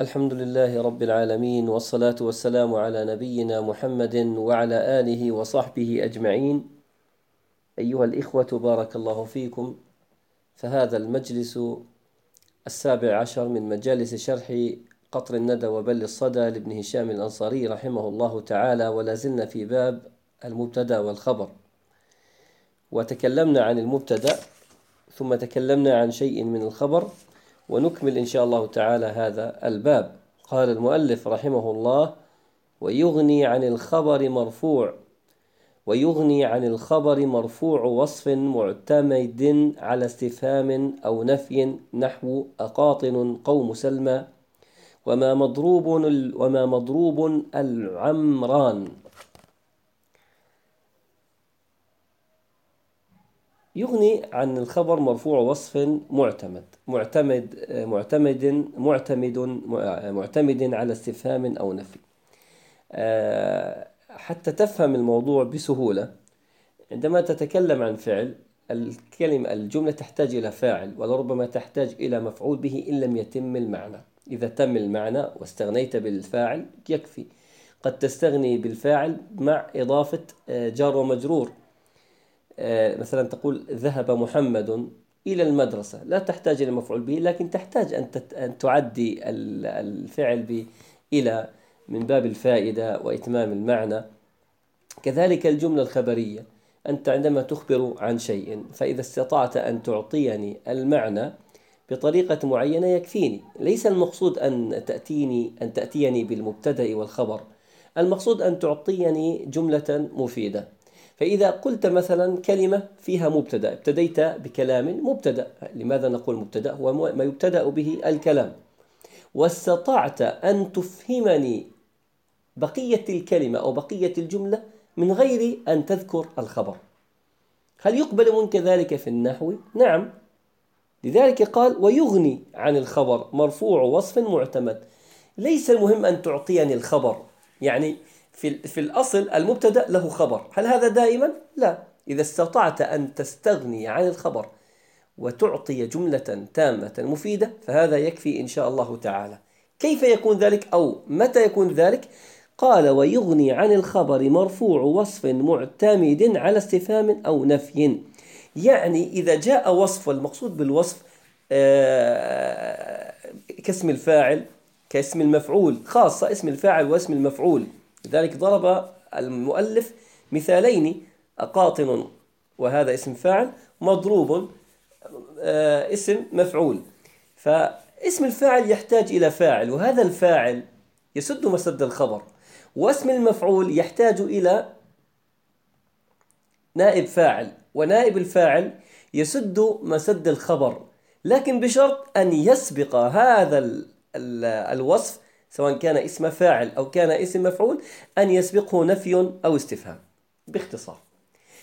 الحمد لله رب العالمين والصلاة والسلام على نبينا محمد وعلى آله وصحبه أجمعين. أيها الإخوة بارك الله فيكم. فهذا المجلس السابع عشر من مجالس شرح قطر الندى وبل الصدى لابن هشام الأنصاري رحمه الله تعالى ولا زلنا في باب المبتدأ والخبر. وتكلمنا عن المبتدأ ثم تكلمنا عن شيء من الخبر. ونكمل إن شاء الله تعالى هذا الباب. قال المؤلف رحمه الله ويغني عن الخبر مرفوع ويغني عن الخبر مرفوع وصف معتمد على استفهام أو نفي نحو أقاطن قوم سلمى وما مضروب وما مضروب العمران. يغني عن الخبر مرفوع وصف معتمد. معتمد معتمد معتمد معتمد على استفهام أو نفي. آه، حتى تفهم الموضوع بسهولة عندما تتكلم عن فعل الكلمة الجملة تحتاج إلى فاعل ولربما تحتاج إلى مفعول به إن لم يتم المعنى. إذا تم المعنى واستغنيت بالفاعل يكفي. قد تستغني بالفاعل مع إضافة آه، جار ومجرور. آه، مثلا تقول ذهب محمد إلى المدرسة لا تحتاج إلى مفعول به لكن تحتاج أن أن تعدي الفعل ب إلى من باب الفائدة وإتمام المعنى. كذلك الجملة الخبرية أنت عندما تخبر عن شيء فإذا استطعت أن تعطيني المعنى بطريقة معينة يكفيني. ليس المقصود أن تأتيني أن تأتيني بالمبتدأ والخبر المقصود أن تعطيني جملة مفيدة. فإذا قلت مثلا كلمة فيها مبتدأ ابتديت بكلام مبتدأ. لماذا نقول مبتدأ؟ هو ما يبتدأ به الكلام. واستطعت أن تفهمني بقية الكلمة أو بقية الجملة من غير أن تذكر الخبر. هل يقبل منك ذلك في النحو؟ نعم. لذلك قال ويغني عن الخبر مرفوع وصف معتمد. ليس المهم أن تعطيني الخبر. يعني في, في الأصل المبتدأ له خبر. هل هذا دائما؟ لا. إذا استطعت أن تستغني عن الخبر وتعطي جملة تامة مفيدة فهذا يكفي إن شاء الله تعالى. كيف يكون ذلك؟ أو متى يكون ذلك؟ قال ويغني عن الخبر مرفوع وصف معتمد على استفهام أو نفي. يعني إذا جاء وصف والمقصود بالوصف آه، كاسم الفاعل كاسم المفعول خاصة اسم الفاعل واسم المفعول. لذلك ضرب المؤلف مثالين أقاطن وهذا اسم فاعل مضروب آه، اسم مفعول. فاسم الفاعل يحتاج إلى فاعل وهذا الفاعل يسد مسد الخبر واسم المفعول يحتاج إلى نائب فاعل ونائب الفاعل يسد مسد الخبر. لكن بشرط أن يسبق هذا الوصف سواء كان اسم فاعل أو كان اسم مفعول أن يسبقه نفي أو استفهام باختصار.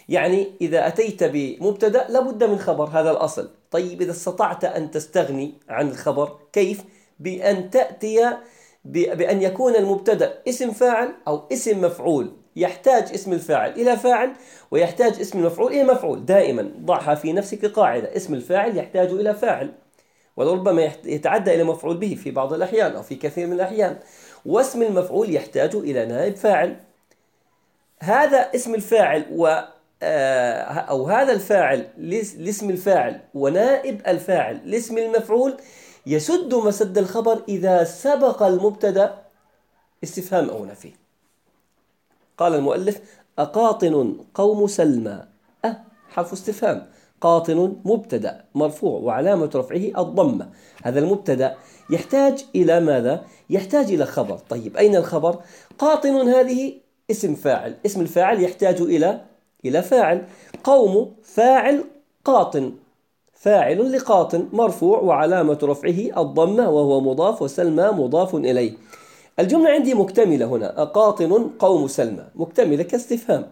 يعني إذا أتيت بمبتدأ لابد من خبر هذا الأصل. طيب إذا استطعت أن تستغني عن الخبر كيف؟ بأن تأتي بأن يكون المبتدأ اسم فاعل أو اسم مفعول. يحتاج اسم الفاعل إلى فاعل ويحتاج اسم المفعول إلى مفعول. دائما ضعها في نفسك قاعدة. اسم الفاعل يحتاج إلى فاعل. ولربما يتعدى إلى مفعول به في بعض الأحيان أو في كثير من الأحيان. واسم المفعول يحتاج إلى نائب فاعل. هذا اسم الفاعل و آه، أو هذا الفاعل لاسم الفاعل ونائب الفاعل لاسم المفعول يسد مسد الخبر إذا سبق المبتدأ استفهام أو نفي. قال المؤلف أقاطن قوم سلمى. أه حرف استفهام. قاطن مبتدأ مرفوع وعلامة رفعه الضمة. هذا المبتدأ يحتاج إلى ماذا؟ يحتاج إلى خبر. طيب أين الخبر؟ قاطن هذه اسم فاعل. اسم الفاعل يحتاج إلى إلى فاعل. قوم فاعل قاطن فاعل لقاطن مرفوع وعلامة رفعه الضمة وهو مضاف وسلمى مضاف إليه. الجملة عندي مكتملة هنا. أقاطن قوم سلمى. مكتملة كاستفهام.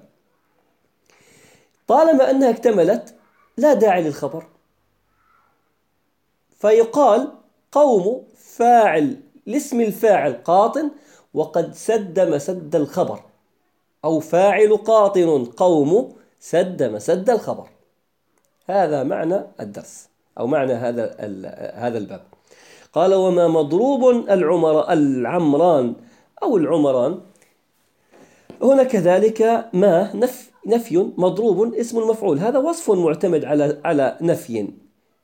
طالما أنها اكتملت لا داعي للخبر. فيقال قوم فاعل لاسم الفاعل قاطن وقد سد مسد الخبر. أو فاعل قاطن قوم سد مسد الخبر. هذا معنى الدرس أو معنى هذا هذا الباب. قال وما مضروب العمر العمران أو العمران. هنا كذلك ما نف نفي مضروب اسم المفعول. هذا وصف معتمد على على نفي.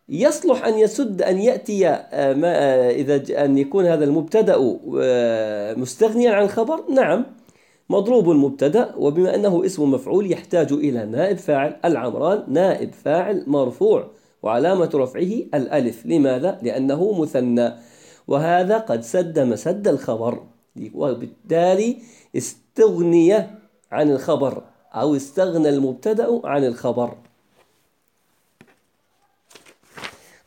يصلح أن يسد أن يأتي آه، ما آه، إذا أن يكون هذا المبتدأ آه، مستغنيا عن الخبر. نعم مضروب مبتدأ وبما أنه اسم مفعول يحتاج إلى نائب فاعل العمران نائب فاعل مرفوع وعلامة رفعه الألف. لماذا؟ لأنه مثنى. وهذا قد سد مسد الخبر. وبالتالي استغني عن الخبر. أو استغنى المبتدأ عن الخبر.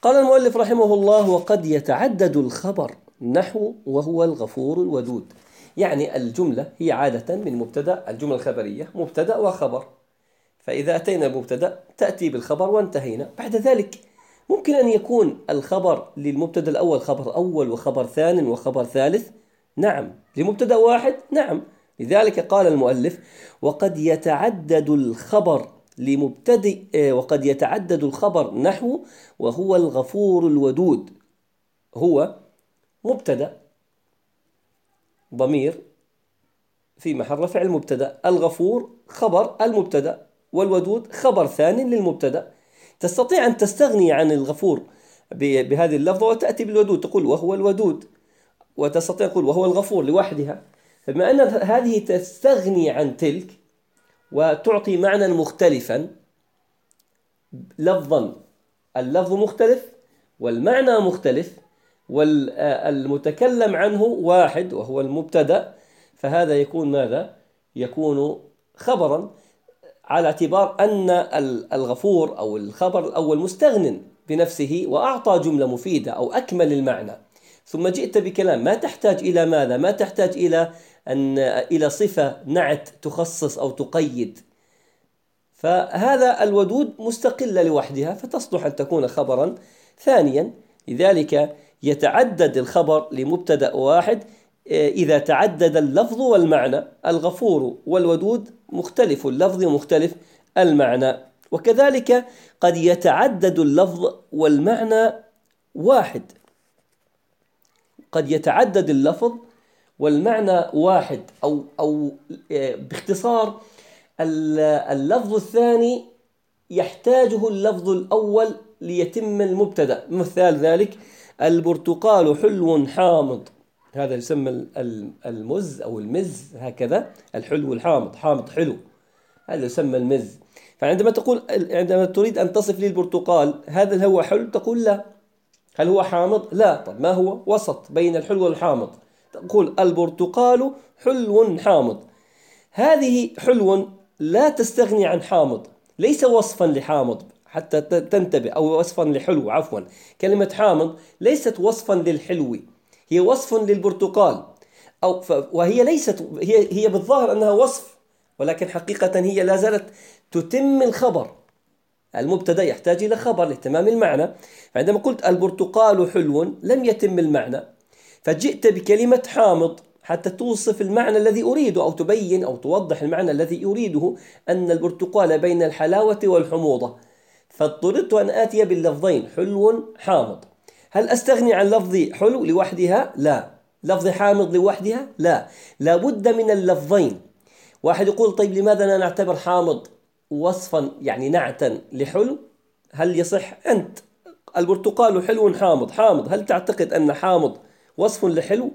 قال المؤلف رحمه الله وقد يتعدد الخبر نحو وهو الغفور الودود. يعني الجملة هي عادة من مبتدأ الجملة الخبرية مبتدأ وخبر. فإذا أتينا بمبتدأ تأتي بالخبر وانتهينا. بعد ذلك ممكن أن يكون الخبر للمبتدأ الأول خبر أول وخبر ثان وخبر ثالث. نعم لمبتدأ واحد نعم. لذلك قال المؤلف وقد يتعدد الخبر لمبتدئ آه، وقد يتعدد الخبر نحو وهو الغفور الودود. هو مبتدأ ضمير في محل رفع المبتدأ. الغفور خبر المبتدأ والودود خبر ثاني للمبتدأ. تستطيع أن تستغني عن الغفور بهذه اللفظة وتأتي بالودود. تقول وهو الودود وتستطيع تقول وهو الغفور لوحدها. فبما أن هذه تستغني عن تلك وتعطي معنى مختلفا لفظا اللفظ مختلف والمعنى مختلف والمتكلم عنه واحد وهو المبتدأ فهذا يكون ماذا؟ يكون خبرا على اعتبار أن الغفور أو الخبر الأول مستغن بنفسه وأعطى جملة مفيدة أو أكمل المعنى ثم جئت بكلام ما تحتاج إلى ماذا؟ ما تحتاج إلى أن إلى صفة نعت تخصص أو تقيد. فهذا الودود مستقلة لوحدها فتصلح أن تكون خبرا. ثانيا لذلك يتعدد الخبر لمبتدأ واحد. إذا تعدد اللفظ والمعنى الغفور والودود مختلف اللفظ ومختلف المعنى. وكذلك قد يتعدد اللفظ والمعنى واحد. قد يتعدد اللفظ والمعنى واحد أو أو باختصار اللفظ الثاني يحتاجه اللفظ الأول ليتم المبتدأ. مثال ذلك البرتقال حلو حامض. هذا يسمى المز أو المز هكذا الحلو الحامض حامض حلو. هذا يسمى المز. فعندما تقول عندما تريد أن تصف لي البرتقال هذا هو حلو؟ تقول لا. هل هو حامض؟ لا. طب ما هو؟ وسط بين الحلو والحامض؟ تقول البرتقال حلو حامض. هذه حلو لا تستغني عن حامض ليس وصفا لحامض حتى تنتبه أو وصفا لحلو عفوا. كلمة حامض ليست وصفا للحلو هي وصف للبرتقال. أو وهي ليست هي هي بالظاهر أنها وصف ولكن حقيقة هي لا زالت تتم الخبر. المبتدأ يحتاج إلى خبر لاهتمام المعنى. فعندما قلت البرتقال حلو لم يتم المعنى. فجئت بكلمة حامض حتى توصف المعنى الذي أريده أو تبين أو توضح المعنى الذي أريده أن البرتقال بين الحلاوة والحموضة. فاضطررت أن آتي باللفظين حلو حامض. هل أستغني عن لفظ حلو لوحدها؟ لا. لفظ حامض لوحدها؟ لا. لابد من اللفظين. واحد يقول طيب لماذا لا نعتبر حامض وصفا يعني نعتا لحلو؟ هل يصح أنت؟ البرتقال حلو حامض. حامض هل تعتقد أن حامض وصف لحلو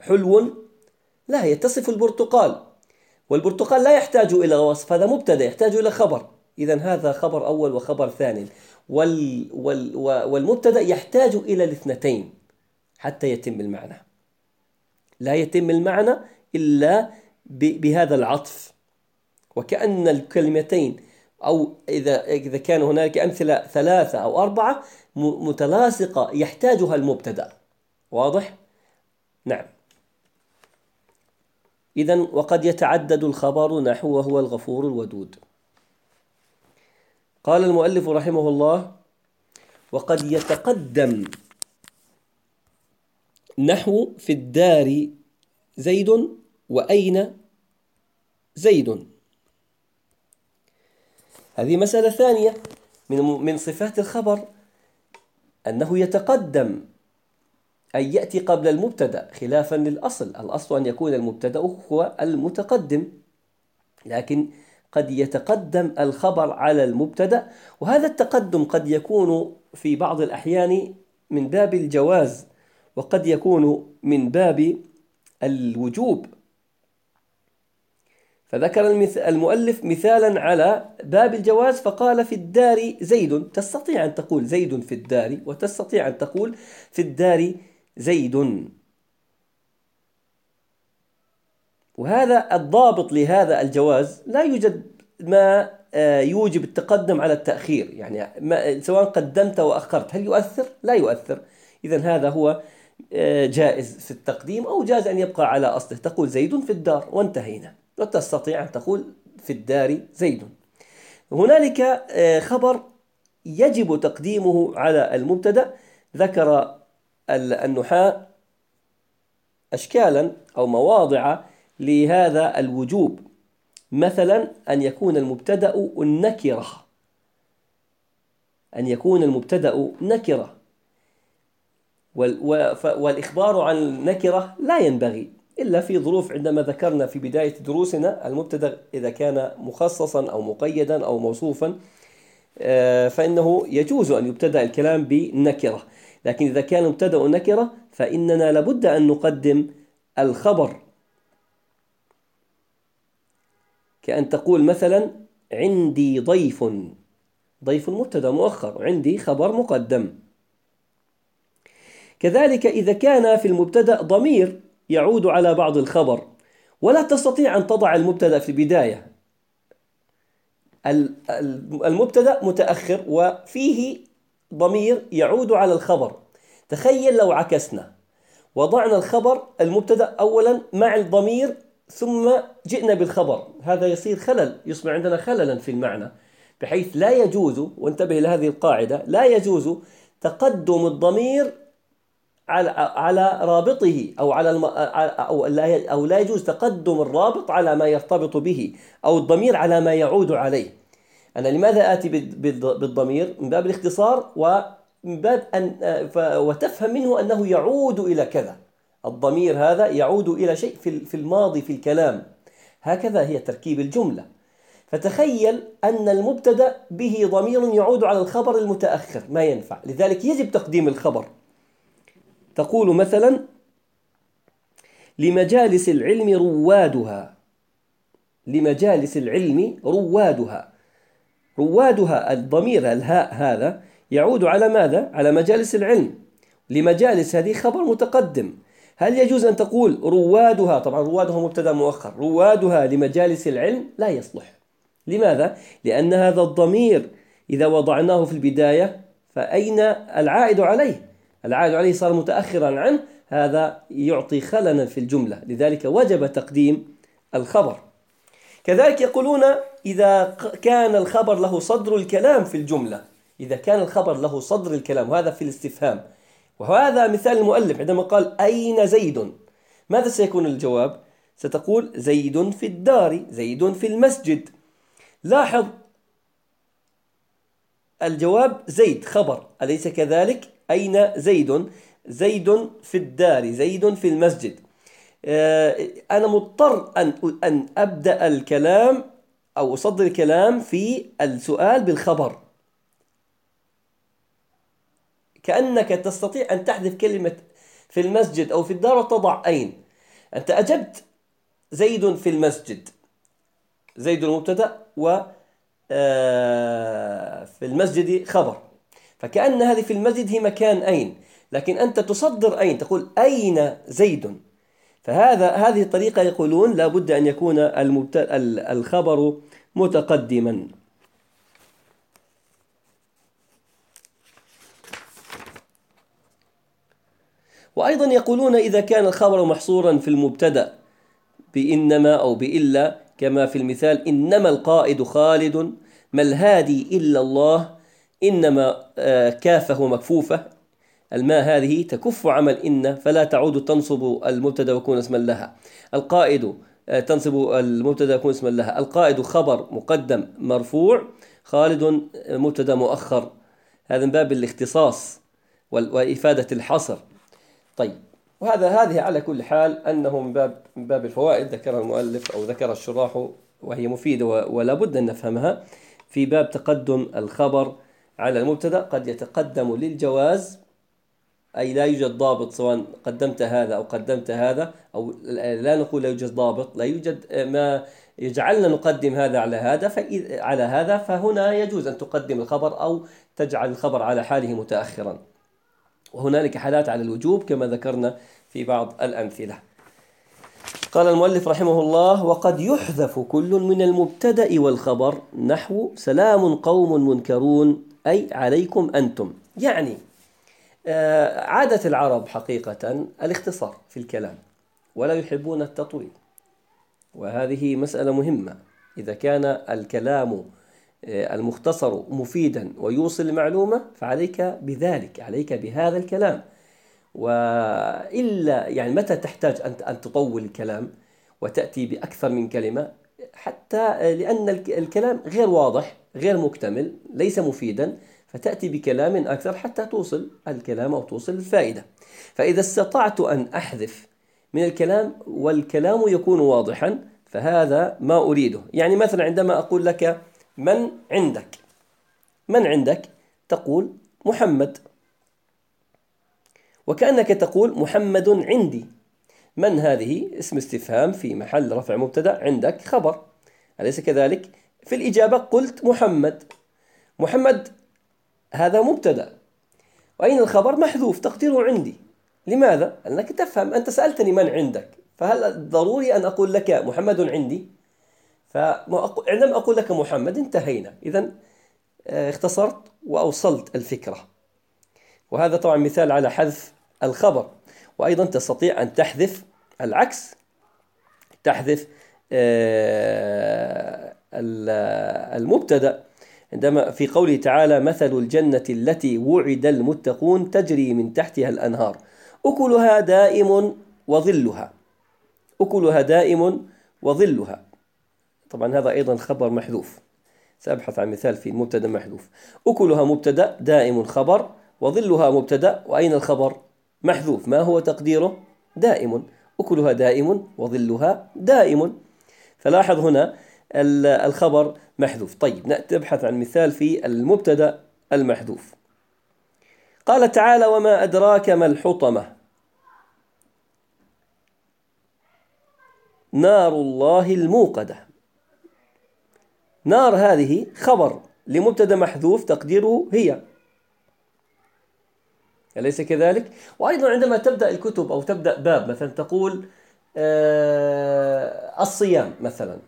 حلو لا يتصف البرتقال والبرتقال لا يحتاج إلى وصف هذا مبتدأ يحتاج إلى خبر. إذا هذا خبر أول وخبر ثاني. وال وال والمبتدأ يحتاج إلى الاثنتين حتى يتم المعنى. لا يتم المعنى إلا بهذا العطف. وكأن الكلمتين أو إذا إذا كان هناك أمثلة ثلاثة أو أربعة متلاصقة يحتاجها المبتدأ. واضح؟ نعم. إذا وقد يتعدد الخبر نحو وهو الغفور الودود. قال المؤلف رحمه الله وقد يتقدم نحو في الدار زيد وأين زيد. هذه مسألة ثانية من من صفات الخبر أنه يتقدم أن يأتي قبل المبتدأ خلافا للأصل. الأصل أن يكون المبتدأ هو المتقدم. لكن قد يتقدم الخبر على المبتدأ وهذا التقدم قد يكون في بعض الأحيان من باب الجواز وقد يكون من باب الوجوب. فذكر المؤلف مثالا على باب الجواز فقال في الدار زيد. تستطيع أن تقول زيد في الدار وتستطيع أن تقول في الدار زيد. وهذا الضابط لهذا الجواز لا يوجد ما آه، يوجب التقدم على التأخير. يعني سواء قدمت وأخرت هل يؤثر؟ لا يؤثر. إذا هذا هو آه، جائز في التقديم أو جاز أن يبقى على أصله. تقول زيد في الدار وانتهينا. وتستطيع أن تقول في الدار زيد. هنالك آه، خبر يجب تقديمه على المبتدأ. ذكر النحاة أشكالا أو مواضع لهذا الوجوب. مثلا أن يكون المبتدأ النكرة. أن يكون المبتدأ نكرة. والإخبار عن النكرة لا ينبغي إلا في ظروف عندما ذكرنا في بداية دروسنا المبتدأ إذا كان مخصصا أو مقيدا أو موصوفا آه، فإنه يجوز أن يبتدأ الكلام بنكرة. لكن إذا كان مبتدأ نكرة فإننا لابد أن نقدم الخبر. كأن تقول مثلا عندي ضيف ضيف مبتدأ مؤخر عندي خبر مقدم. كذلك إذا كان في المبتدأ ضمير يعود على بعض الخبر ولا تستطيع أن تضع المبتدأ في البداية. المبتدأ متأخر وفيه ضمير يعود على الخبر. تخيل لو عكسنا. وضعنا الخبر المبتدأ اولا مع الضمير ثم جئنا بالخبر. هذا يصير خلل يصبح عندنا خللا في المعنى بحيث لا يجوز وانتبه لهذه القاعدة لا يجوز تقدم الضمير على على رابطه أو على الم... أو لا أو لا يجوز تقدم الرابط على ما يرتبط به أو الضمير على ما يعود عليه. أنا لماذا آتي بالضمير؟ من باب الاختصار ومن باب ان وتفهم منه أنه يعود إلى كذا. الضمير هذا يعود إلى شيء في الماضي في الكلام. هكذا هي تركيب الجملة. فتخيل أن المبتدأ به ضمير يعود على الخبر المتأخر. ما ينفع. لذلك يجب تقديم الخبر. تقول مثلا لمجالس العلم روادها. لمجالس العلم روادها. روادها الضمير الهاء هذا يعود على ماذا؟ على مجالس العلم. لمجالس هذه خبر متقدم. هل يجوز أن تقول روادها؟ طبعا روادها مبتدأ مؤخر روادها لمجالس العلم لا يصلح. لماذا؟ لأن هذا الضمير إذا وضعناه في البداية فأين العائد عليه؟ العائد عليه صار متأخرا عنه. هذا يعطي خللا في الجملة. لذلك وجب تقديم الخبر. كذلك يقولون إذا كان الخبر له صدر الكلام في الجملة. إذا كان الخبر له صدر الكلام وهذا في الاستفهام. وهذا مثال المؤلف عندما قال أين زيد؟ ماذا سيكون الجواب؟ ستقول زيد في الدار زيد في المسجد. لاحظ الجواب زيد خبر. أليس كذلك؟ أين زيد؟ زيد في الدار زيد في المسجد. آه، أنا مضطر أن أن أبدأ الكلام أو أصدر الكلام في السؤال بالخبر. كأنك تستطيع أن تحذف كلمة في المسجد أو في الدار وتضع أين أنت أجبت زيد في المسجد. زيد المبتدأ و آه، في المسجد خبر. فكأن هذه في المسجد هي مكان أين لكن أنت تصدر أين تقول أين زيد؟ فهذا هذه الطريقة يقولون لابد أن يكون الخبر متقدما. وأيضا يقولون إذا كان الخبر محصورا في المبتدأ بإنما أو بإلا كما في المثال إنما القائد خالد ما الهادي إلا الله إنما آه، كافه مكفوفة الماء هذه تكف عمل إن فلا تعود تنصب المبتدأ ويكون اسما لها. القائد آه، تنصب المبتدأ ويكون اسما لها. القائد خبر مقدم مرفوع. خالد آه، مبتدأ مؤخر. هذا من باب الاختصاص وإفادة الحصر. طيب. وهذا هذه على كل حال أنه من باب من باب الفوائد. ذكرها المؤلف أو ذكر الشراح وهي مفيدة ولا بد أن نفهمها. في باب تقدم الخبر على المبتدأ قد يتقدم للجواز أي لا يوجد ضابط سواء قدمت هذا أو قدمت هذا أو لا نقول لا يوجد ضابط لا يوجد ما يجعلنا نقدم هذا على هذا فإذا على هذا فهنا يجوز أن تقدم الخبر أو تجعل الخبر على حاله متأخرا. وهنالك حالات على الوجوب كما ذكرنا في بعض الأمثلة. قال المؤلف رحمه الله وقد يحذف كل من المبتدأ والخبر نحو سلام قوم منكرون أي عليكم أنتم يعني آه، عادة العرب حقيقة الاختصار في الكلام ولا يحبون التطويل. وهذه مسألة مهمة. إذا كان الكلام آه، المختصر مفيدا ويوصل المعلومة فعليك بذلك عليك بهذا الكلام. وإلا يعني متى تحتاج أن تطول الكلام وتأتي بأكثر من كلمة؟ حتى آه، لأن الكلام غير واضح غير مكتمل ليس مفيدا. فتأتي بكلام أكثر حتى توصل الكلام أو توصل الفائدة. فإذا استطعت أن أحذف من الكلام والكلام يكون واضحا فهذا ما أريده. يعني مثلا عندما أقول لك من عندك من عندك؟ تقول محمد. وكأنك تقول محمد عندي. من هذه؟ اسم استفهام في محل رفع مبتدأ. عندك خبر. أليس كذلك؟ في الإجابة قلت محمد. محمد هذا مبتدأ. وأين الخبر؟ محذوف تقديره عندي. لماذا؟ لأنك تفهم أنت سألتني من عندك. فهل ضروري أن أقول لك محمد عندي؟ فعندما أقول لك محمد انتهينا. إذا آه، اختصرت وأوصلت الفكرة. وهذا طبعا مثال على حذف الخبر. وأيضا تستطيع أن تحذف العكس. تحذف آه، المبتدأ. عندما في قوله تعالى مثل الجنة التي وعد المتقون تجري من تحتها الأنهار. أكلها دائم وظلها. أكلها دائم وظلها. طبعا هذا أيضا خبر محذوف. سأبحث عن مثال في مبتدا محذوف. أكلها مبتدا دائم خبر وظلها مبتدا وأين الخبر؟ محذوف. ما هو تقديره؟ دائم. أكلها دائم وظلها دائم. فلاحظ هنا الخبر محذوف. طيب نبحث عن مثال في المبتدأ المحذوف. قال تعالى وما أدراك ما الحطمة؟ نار الله الموقدة. نار هذه خبر لمبتدأ محذوف تقديره هي. أليس كذلك؟ وأيضا عندما تبدأ الكتب أو تبدأ باب مثلا تقول آه الصيام مثلا.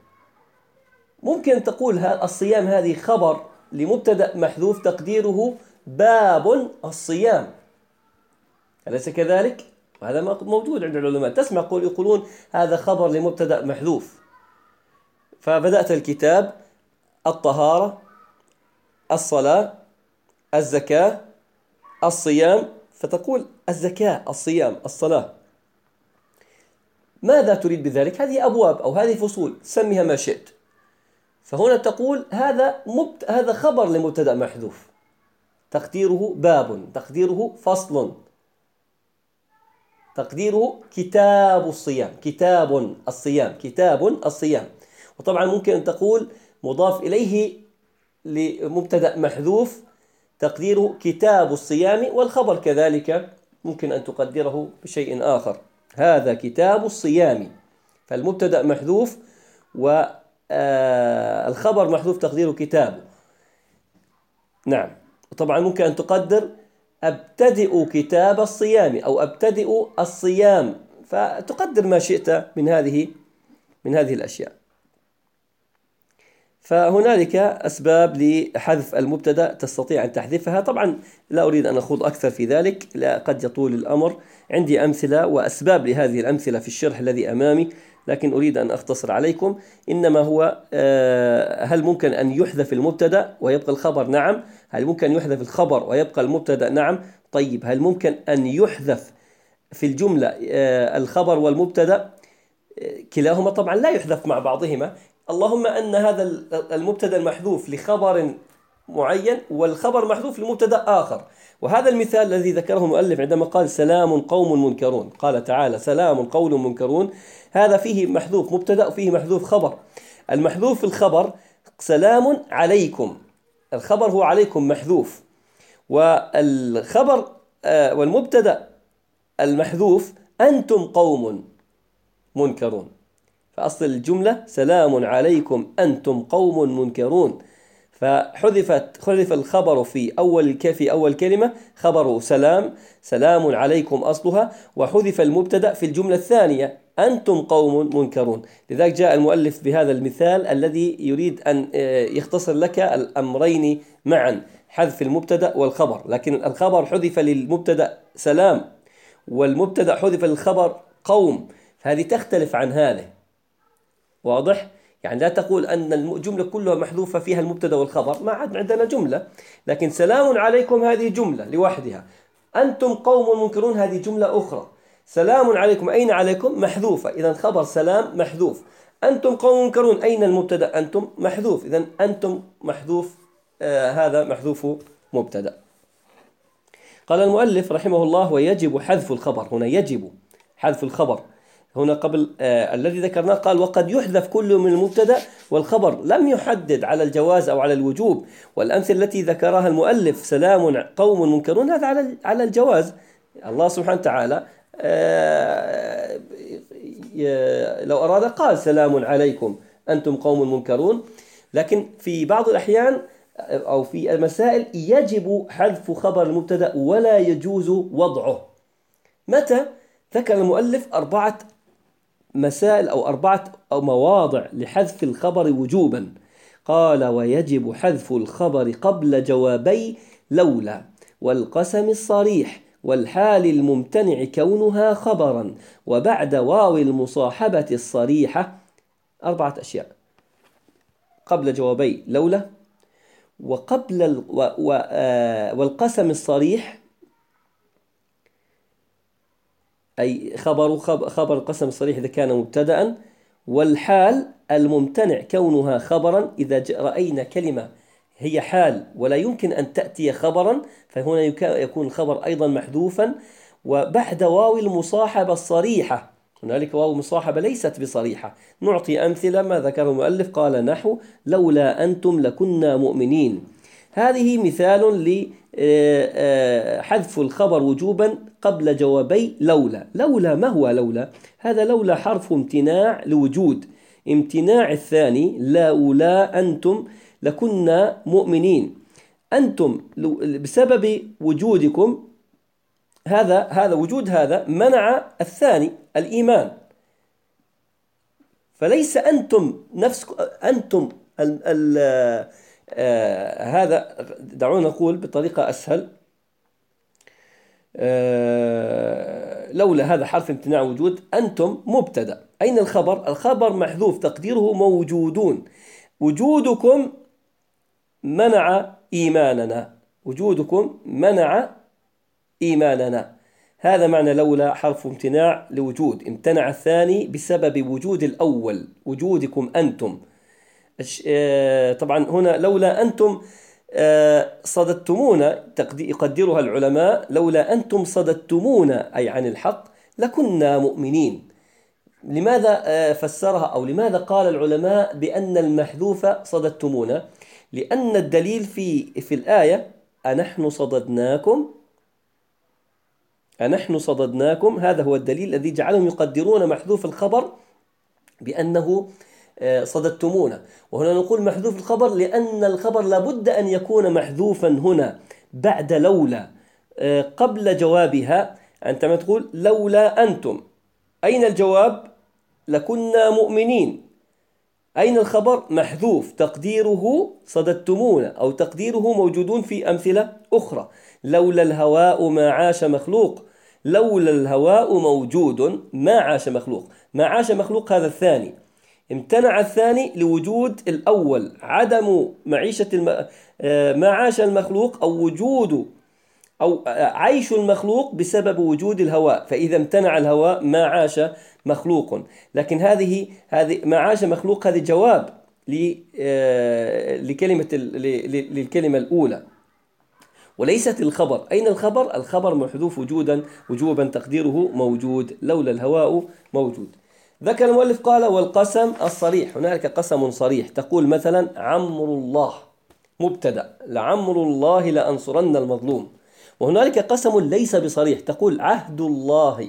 ممكن تقول الصيام هذه خبر لمبتدأ محذوف تقديره باب الصيام. أليس كذلك؟ وهذا موجود عند العلماء. تسمع قول يقولون هذا خبر لمبتدأ محذوف. فبدأت الكتاب الطهارة الصلاة الزكاة الصيام. فتقول الزكاة الصيام الصلاة. ماذا تريد بذلك؟ هذه أبواب أو هذه فصول. سميها ما شئت. فهنا تقول هذا مبت... هذا خبر لمبتدأ محذوف. تقديره باب تقديره فصل. تقديره كتاب الصيام كتاب الصيام كتاب الصيام. وطبعا ممكن أن تقول مضاف إليه لمبتدأ محذوف تقديره كتاب الصيام والخبر كذلك. ممكن أن تقدره بشيء آخر. هذا كتاب الصيام. فالمبتدأ محذوف والخبر محذوف تقديره كتاب نعم. طبعا ممكن أن تقدر أبتدئ كتاب الصيام أو أبتدئ الصيام. فتقدر ما شئت من هذه من هذه الأشياء. فهنالك أسباب لحذف المبتدأ تستطيع أن تحذفها. طبعا لا أريد أن أخوض أكثر في ذلك. لا قد يطول الأمر. عندي أمثلة وأسباب لهذه الأمثلة في الشرح الذي أمامي. لكن أريد أن أختصر عليكم. إنما هو آه، هل ممكن أن يحذف المبتدأ ويبقى الخبر؟ نعم. هل ممكن أن يحذف الخبر ويبقى المبتدأ؟ نعم. طيب هل ممكن أن يحذف في الجملة آه، الخبر والمبتدأ؟ آه، كلاهما طبعا لا يحذف مع بعضهما. اللهم أن هذا المبتدأ المحذوف لخبر معين والخبر محذوف لمبتدا آخر. وهذا المثال الذي ذكره المؤلف عندما قال سلام قوم منكرون. قال تعالى سلام قول منكرون. هذا فيه محذوف مبتدا وفيه محذوف خبر. المحذوف في الخبر سلام عليكم. الخبر هو عليكم محذوف. والخبر آه، والمبتدا المحذوف أنتم قوم منكرون. فأصل الجملة سلام عليكم أنتم قوم منكرون. فحذفت حذف الخبر في أول في أول كلمة خبر سلام سلام عليكم أصلها وحذف المبتدأ في الجملة الثانية أنتم قوم منكرون. لذلك جاء المؤلف بهذا المثال الذي يريد أن آه، يختصر لك الأمرين معا حذف المبتدأ والخبر. لكن الخبر حذف للمبتدأ سلام والمبتدأ حذف للخبر قوم. فهذه تختلف عن هذه. واضح؟ يعني لا تقول أن الجملة كلها محذوفة فيها المبتدأ والخبر ما عاد عندنا جملة. لكن سلام عليكم هذه جملة لوحدها. أنتم قوم منكرون هذه جملة أخرى. سلام عليكم أين عليكم؟ محذوفة. إذا خبر سلام محذوف. أنتم قوم منكرون أين المبتدأ؟ أنتم محذوف. إذا أنتم محذوف آه هذا محذوف مبتدأ. قال المؤلف رحمه الله ويجب حذف الخبر. هنا يجب حذف الخبر. هنا قبل آه الذي ذكرناه قال وقد يحذف كل من المبتدأ والخبر لم يحدد على الجواز أو على الوجوب والأمثلة التي ذكرها المؤلف سلام قوم منكرون هذا على على الجواز. الله سبحانه وتعالى آه لو أراد قال سلام عليكم أنتم قوم منكرون. لكن في بعض الأحيان أو في المسائل يجب حذف خبر المبتدأ ولا يجوز وضعه. متى؟ ذكر المؤلف أربعة مسائل أو أربعة أو مواضع لحذف الخبر وجوبا. قال ويجب حذف الخبر قبل جوابي لولا والقسم الصريح والحال الممتنع كونها خبرا وبعد واو المصاحبة الصريحة. أربعة أشياء. قبل جوابي لولا وقبل و و آه والقسم الصريح أي خبر خبر القسم الصريح إذا كان مبتدأ والحال الممتنع كونها خبرا إذا رأينا كلمة هي حال ولا يمكن أن تأتي خبرا فهنا يكون الخبر أيضا محذوفا. وبعد واو المصاحبة الصريحة هنالك واو مصاحبة ليست بصريحة. نعطي أمثلة ما ذكره المؤلف قال نحو لولا أنتم لكنا مؤمنين هذه مثال لحذف الخبر وجوبا قبل جوابي لولا. لولا ما هو لولا؟ هذا لولا حرف امتناع لوجود. امتناع الثاني لولا أنتم لكنا مؤمنين. أنتم بسبب وجودكم هذا هذا وجود هذا منع الثاني الإيمان. فليس أنتم نفس أنتم ال ال آه هذا دعونا نقول بطريقة أسهل. آه لولا هذا حرف امتناع وجود أنتم مبتدأ. أين الخبر؟ الخبر محذوف تقديره موجودون. وجودكم منع إيماننا. وجودكم منع إيماننا. هذا معنى لولا حرف امتناع لوجود. امتنع الثاني بسبب وجود الأول. وجودكم أنتم. طبعا هنا لولا أنتم آه، صددتمونا يقدرها العلماء لولا أنتم صددتمونا أي عن الحق لكنا مؤمنين. لماذا آه، فسرها أو لماذا قال العلماء بأن المحذوف صددتمونا لأن الدليل في في الآية أنحن صددناكم أنحن صددناكم هذا هو الدليل الذي جعلهم يقدرون محذوف الخبر بأنه آه، صددتمونا. وهنا نقول محذوف الخبر لأن الخبر لابد أن يكون محذوفا هنا بعد لولا آه، قبل جوابها. أنت ما تقول لولا أنتم. أين الجواب؟ لكنا مؤمنين. أين الخبر؟ محذوف. تقديره صددتمونا أو تقديره موجودون في أمثلة أخرى. لولا الهواء ما عاش مخلوق. لولا الهواء موجود ما عاش مخلوق. ما عاش مخلوق هذا الثاني. امتنع الثاني لوجود الأول. عدم معيشة الم... آه، ما عاش المخلوق أو وجود أو آه، عيش المخلوق بسبب وجود الهواء. فإذا امتنع الهواء ما عاش مخلوق. لكن هذه هذه ما عاش مخلوق هذه جواب آه، لكلمة للكلمة الأولى. وليست الخبر. أين الخبر؟ الخبر محذوف وجودا وجوبا تقديره موجود. لولا الهواء موجود. ذكر المؤلف قال والقسم الصريح هنالك قسم صريح. تقول مثلا عمر الله مبتدأ. لعمر الله لأنصرن المظلوم. وهنالك قسم ليس بصريح. تقول عهد الله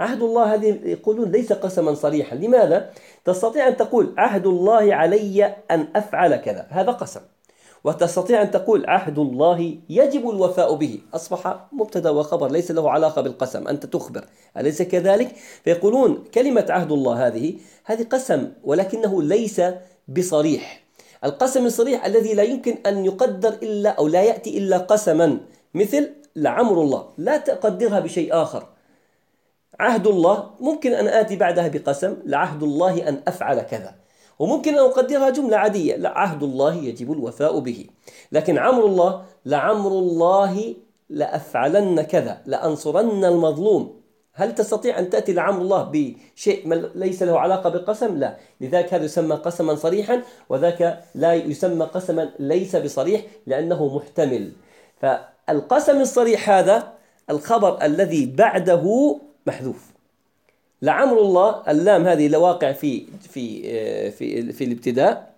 عهد الله هذه يقولون ليس قسما صريحا. لماذا؟ تستطيع أن تقول عهد الله علي أن أفعل كذا. هذا قسم. وتستطيع أن تقول عهد الله يجب الوفاء به. أصبح مبتدا وخبر ليس له علاقة بالقسم. أنت تخبر. أليس كذلك؟ فيقولون كلمة عهد الله هذه هذه قسم ولكنه ليس بصريح. القسم الصريح الذي لا يمكن أن يقدر إلا أو لا يأتي إلا قسما مثل لعمر الله. لا تقدرها بشيء آخر. عهد الله ممكن أن آتي بعدها بقسم لعهد الله أن أفعل كذا. وممكن أن أقدرها جملة عادية لا عهد الله يجب الوفاء به. لكن عمر الله لعمر الله لأفعلن كذا لأنصرن المظلوم. هل تستطيع أن تأتي لعمر الله بشيء ليس له علاقة بالقسم؟ لا. لذلك هذا يسمى قسما صريحا وذاك لا يسمى قسما ليس بصريح لأنه محتمل. فالقسم الصريح هذا الخبر الذي بعده محذوف. لعمر الله اللام هذه لواقع في في في في الابتداء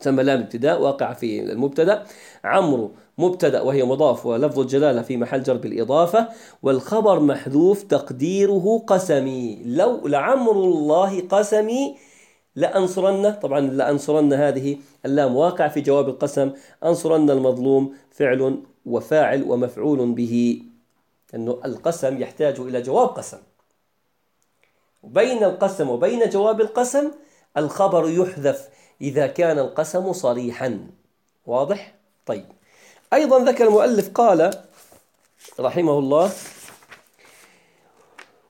تسمى لام الابتداء واقع في المبتدأ. عمرو مبتدأ وهي مضاف ولفظ الجلالة في محل جر بالإضافة. والخبر محذوف تقديره قسمي. لو لعمر الله قسمي لأنصرن طبعا لأنصرن هذه اللام واقع في جواب القسم. أنصرن المظلوم فعل وفاعل ومفعول به. أنه القسم يحتاج إلى جواب قسم. بين القسم وبين جواب القسم الخبر يحذف إذا كان القسم صريحا. واضح؟ طيب. أيضا ذكر المؤلف قال رحمه الله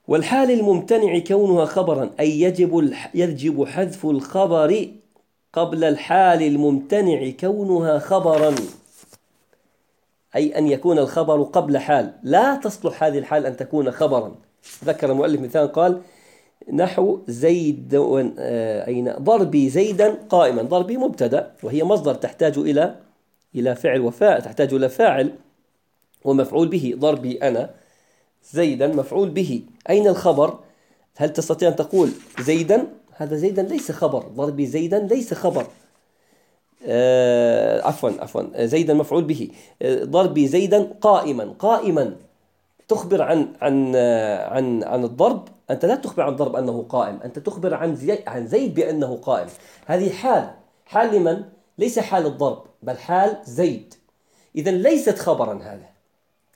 والحال الممتنع كونها خبرا أي يجب يجب حذف الخبر قبل الحال الممتنع كونها خبرا. أي أن يكون الخبر قبل حال. لا تصلح هذه الحال أن تكون خبرا. ذكر المؤلف مثال قال نحو زيد آه، أين؟ ضربي زيدا قائما. ضربي مبتدأ وهي مصدر تحتاج إلى إلى فعل وفاء تحتاج إلى فاعل ومفعول به. ضربي أنا زيدا مفعول به. أين الخبر؟ هل تستطيع أن تقول زيدا؟ هذا زيدا ليس خبر. ضربي زيدا ليس خبر. آه عفوا عفوا. زيدا مفعول به. آه ضربي زيدا قائما قائما. تخبر عن عن عن عن الضرب أنت لا تخبر عن الضرب أنه قائم أنت تخبر عن عن زيد بأنه قائم. هذه حال حال لمن؟ ليس حال الضرب بل حال زيد. إذا ليست خبرا هذا.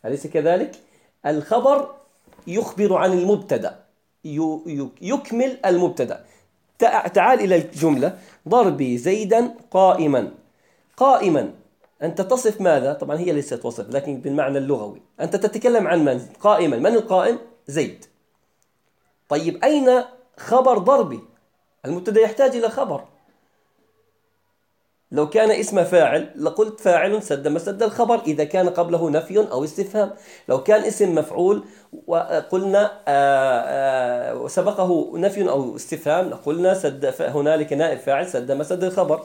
أليس كذلك؟ الخبر يخبر عن المبتدأ. يكمل المبتدأ. تعال إلى الجملة. ضربي زيدا قائما. قائما. أنت تصف ماذا؟ طبعا هي ليست وصف لكن بالمعنى اللغوي أنت تتكلم عن من؟ قائما من القائم؟ زيد طيب أين خبر ضربي؟ المبتدأ يحتاج إلى خبر لو كان اسم فاعل لقلت فاعل سد مسد الخبر إذا كان قبله نفي أو استفهام لو كان اسم مفعول وقلنا آه، آه، وسبقه نفي أو استفهام لقلنا سد هنالك نائب فاعل سد مسد الخبر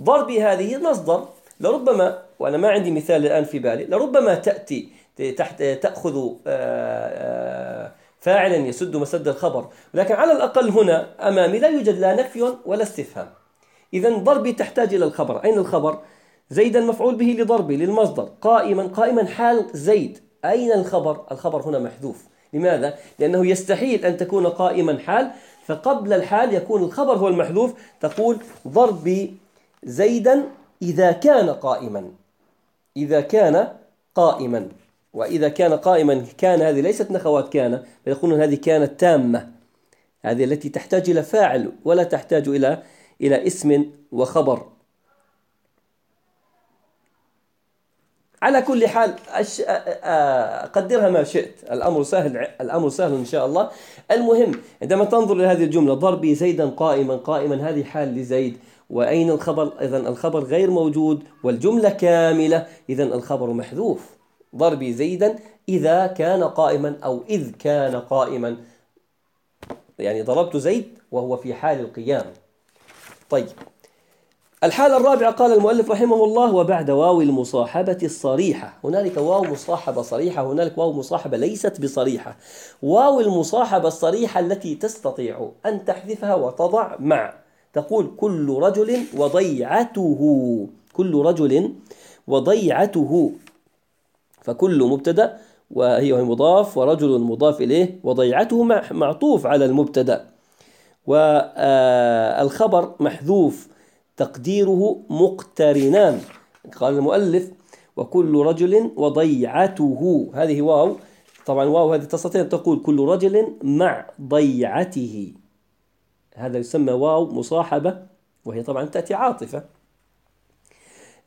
ضربي هذه مصدر لربما وأنا ما عندي مثال الآن في بالي لربما تأتي تحت تأخذ آه، آه، فاعلا يسد مسد الخبر لكن على الأقل هنا أمامي لا يوجد لا نفي ولا استفهام إذا ضربي تحتاج إلى الخبر أين الخبر؟ زيدا مفعول به لضربي للمصدر قائما قائما حال زيد أين الخبر؟ الخبر هنا محذوف لماذا؟ لأنه يستحيل أن تكون قائما حال فقبل الحال يكون الخبر هو المحذوف تقول ضربي زيدا إذا كان قائما. إذا كان قائما. وإذا كان قائما كان هذه ليست نخوات كان يقولون هذه كانت تامة. هذه التي تحتاج إلى فاعل ولا تحتاج إلى إلى اسم وخبر. على كل حال قدرها ما شئت. الأمر سهل الأمر سهل إن شاء الله. المهم عندما تنظر لهذه الجملة ضربي زيدا قائما قائما هذه حال لزيد. وأين الخبر؟ إذا الخبر غير موجود والجملة كاملة. إذا الخبر محذوف. ضربي زيدا. إذا كان قائما أو إذ كان قائما. يعني ضربت زيد وهو في حال القيام. طيب. الحالة الرابعة قال المؤلف رحمه الله وبعد واو المصاحبة الصريحة. هنالك واو مصاحبة صريحة هنالك واو مصاحبة ليست بصريحة. واو المصاحبة الصريحة التي تستطيع أن تحذفها وتضع مع. تقول كل رجل وضيعته كل رجل وضيعته. فكل مبتدأ وهي مضاف ورجل مضاف إليه وضيعته معطوف على المبتدأ. والخبر محذوف تقديره مقترنان. قال المؤلف وكل رجل وضيعته. هذه واو. طبعا واو هذه تستطيع أن تقول كل رجل مع ضيعته. هذا يسمى واو مصاحبة وهي طبعا تأتي عاطفة.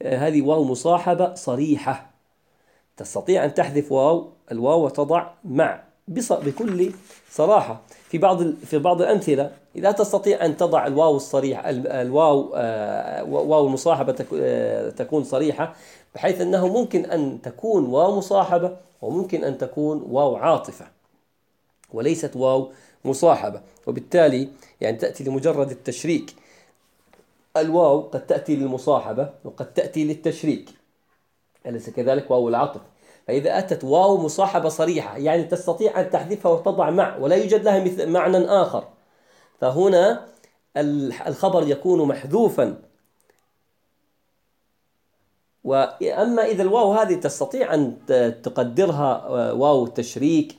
هذه واو مصاحبة صريحة. تستطيع أن تحذف واو الواو وتضع مع بكل صراحة. في بعض في بعض الأمثلة إذا تستطيع أن تضع الواو الصريح الواو آه، واو المصاحبة آه، تكون صريحة بحيث أنه ممكن أن تكون واو مصاحبة وممكن أن تكون واو عاطفة وليست واو مصاحبة. وبالتالي يعني تأتي لمجرد التشريك. الواو قد تأتي للمصاحبة وقد تأتي للتشريك. أليس كذلك؟ واو العطف. فإذا أتت واو مصاحبة صريحة يعني تستطيع أن تحذفها وتضع مع ولا يوجد لها مثل معنى آخر. فهنا الخبر يكون محذوفا. وأما إذا الواو هذه تستطيع أن تقدرها واو تشريك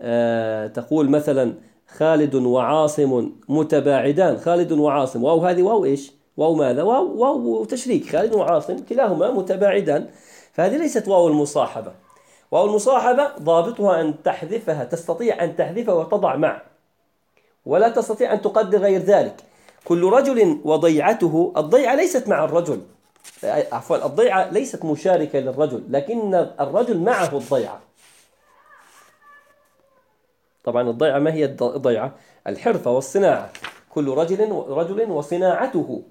آه، تقول مثلا خالد وعاصم متباعدان. خالد وعاصم. واو هذه واو إيش؟ واو ماذا؟ واو واو تشريك. خالد وعاصم كلاهما متباعدان. فهذه ليست واو المصاحبة. واو المصاحبة ضابطها أن تحذفها تستطيع أن تحذفها وتضع مع. ولا تستطيع أن تقدر غير ذلك. كل رجل وضيعته الضيعة ليست مع الرجل. عفوا الضيعة ليست مشاركة للرجل لكن الرجل معه الضيعة. طبعا الضيعة ما هي الضيعة الحرفة والصناعة. كل رجل رجل وصناعته.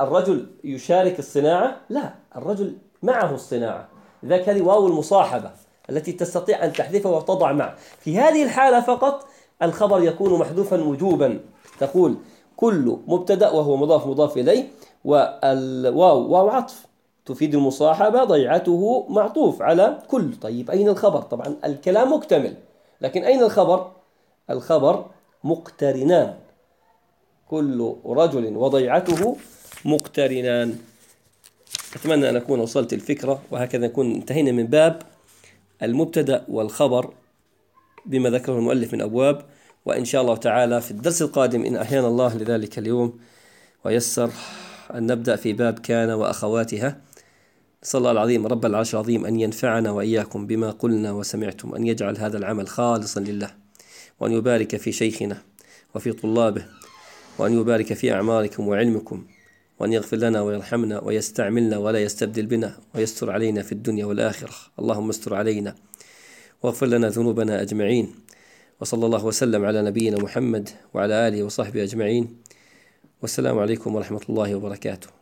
الرجل يشارك الصناعة؟ لا الرجل معه الصناعة. لذلك هذه واو المصاحبة التي تستطيع أن تحذفها وتضع معه. في هذه الحالة فقط الخبر يكون محذوفا وجوبا. تقول كل مبتدأ وهو مضاف مضاف إليه والواو واو عطف. تفيد المصاحبة ضيعته معطوف على كل. طيب أين الخبر؟ طبعا الكلام مكتمل. لكن أين الخبر؟ الخبر مقترنان. كل رجل وضيعته مقترنان. أتمنى أن أكون وصلت الفكرة وهكذا نكون انتهينا من باب المبتدأ والخبر بما ذكره المؤلف من أبواب. وإن شاء الله تعالى في الدرس القادم إن أحيانا الله لذلك اليوم ويسر أن نبدأ في باب كان وأخواتها. نسأل الله العظيم رب العرش العظيم أن ينفعنا وإياكم بما قلنا وسمعتم أن يجعل هذا العمل خالصا لله وأن يبارك في شيخنا وفي طلابه وأن يبارك في أعمالكم وعلمكم وأن يغفر لنا ويرحمنا ويستعملنا ولا يستبدل بنا ويستر علينا في الدنيا والآخرة. اللهم استر علينا واغفر لنا ذنوبنا أجمعين وصلى الله وسلم على نبينا محمد وعلى آله وصحبه أجمعين. والسلام عليكم ورحمة الله وبركاته.